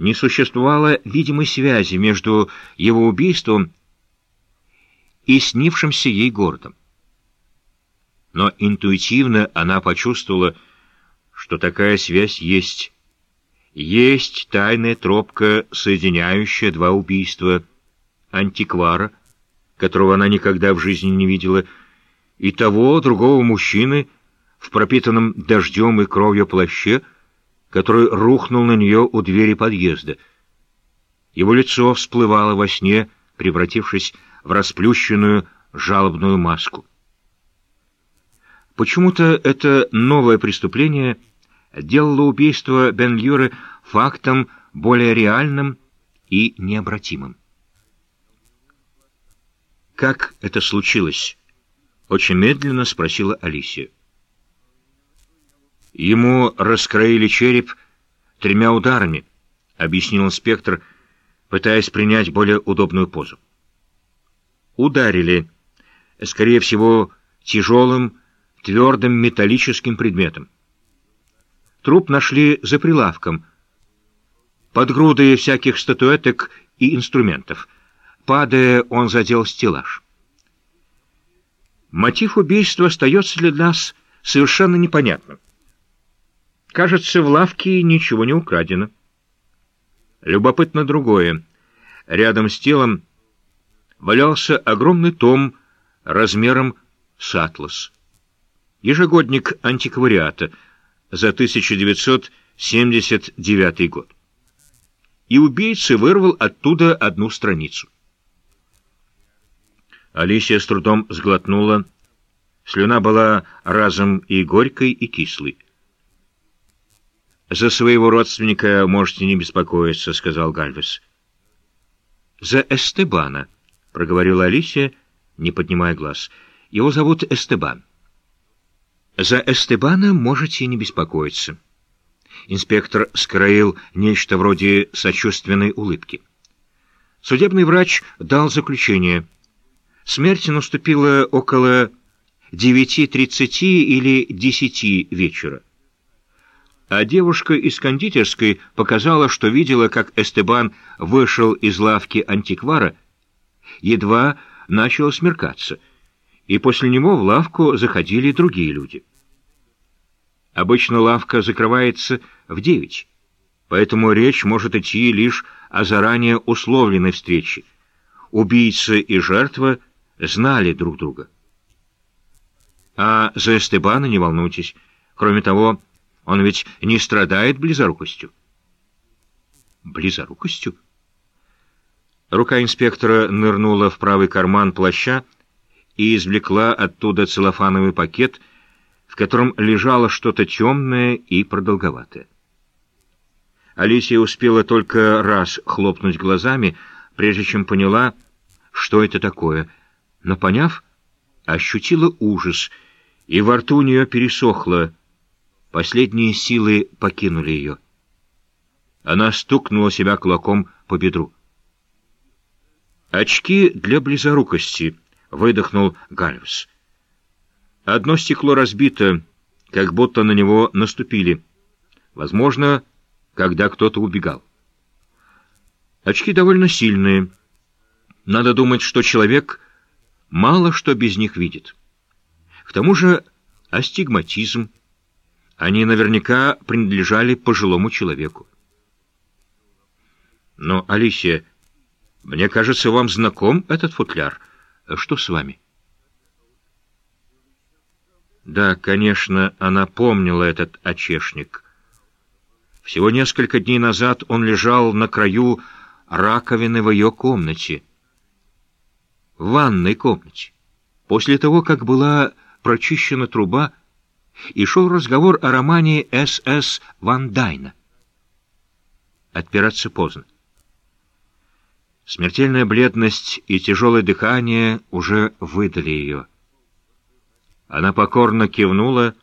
не существовало видимой связи между его убийством и снившимся ей городом. Но интуитивно она почувствовала, что такая связь есть. Есть тайная тропка, соединяющая два убийства антиквара, которого она никогда в жизни не видела, и того другого мужчины в пропитанном дождем и кровью плаще, который рухнул на нее у двери подъезда. Его лицо всплывало во сне, превратившись в расплющенную жалобную маску. Почему-то это новое преступление делало убийство Бен-Люры фактом более реальным и необратимым. «Как это случилось?» — очень медленно спросила Алисия. Ему раскроили череп тремя ударами, объяснил инспектор, пытаясь принять более удобную позу. Ударили, скорее всего, тяжелым, твердым металлическим предметом. Труп нашли за прилавком, под грудой всяких статуэток и инструментов. Падая, он задел стеллаж. Мотив убийства остается для нас совершенно непонятным. Кажется, в лавке ничего не украдено. Любопытно другое. Рядом с телом валялся огромный том размером с атлас. Ежегодник антиквариата за 1979 год. И убийца вырвал оттуда одну страницу. Алисия с трудом сглотнула. Слюна была разом и горькой, и кислой. «За своего родственника можете не беспокоиться», — сказал Гальвес. «За Эстебана», — проговорила Алисия, не поднимая глаз. «Его зовут Эстебан». «За Эстебана можете не беспокоиться». Инспектор скроил нечто вроде сочувственной улыбки. Судебный врач дал заключение. Смерть наступила около 9.30 или 10 вечера а девушка из кондитерской показала, что видела, как Эстебан вышел из лавки антиквара, едва начало смеркаться, и после него в лавку заходили другие люди. Обычно лавка закрывается в девять, поэтому речь может идти лишь о заранее условленной встрече. Убийца и жертва знали друг друга. А за Эстебана не волнуйтесь. Кроме того, он ведь не страдает близорукостью. Близорукостью? Рука инспектора нырнула в правый карман плаща и извлекла оттуда целлофановый пакет, в котором лежало что-то темное и продолговатое. Алисия успела только раз хлопнуть глазами, прежде чем поняла, что это такое, но, поняв, ощутила ужас, и во рту у нее пересохло, Последние силы покинули ее. Она стукнула себя кулаком по бедру. «Очки для близорукости», — выдохнул Гальвс. Одно стекло разбито, как будто на него наступили. Возможно, когда кто-то убегал. Очки довольно сильные. Надо думать, что человек мало что без них видит. К тому же астигматизм — они наверняка принадлежали пожилому человеку. Но, Алисия, мне кажется, вам знаком этот футляр. Что с вами? Да, конечно, она помнила этот очешник. Всего несколько дней назад он лежал на краю раковины в ее комнате. В ванной комнате. После того, как была прочищена труба, и шел разговор о романе С.С. Ван Дайна. Отпираться поздно. Смертельная бледность и тяжелое дыхание уже выдали ее. Она покорно кивнула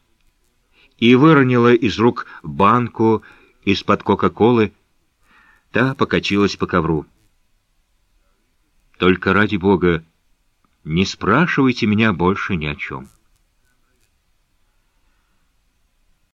и выронила из рук банку из-под Кока-Колы. Та покатилась по ковру. «Только ради Бога, не спрашивайте меня больше ни о чем».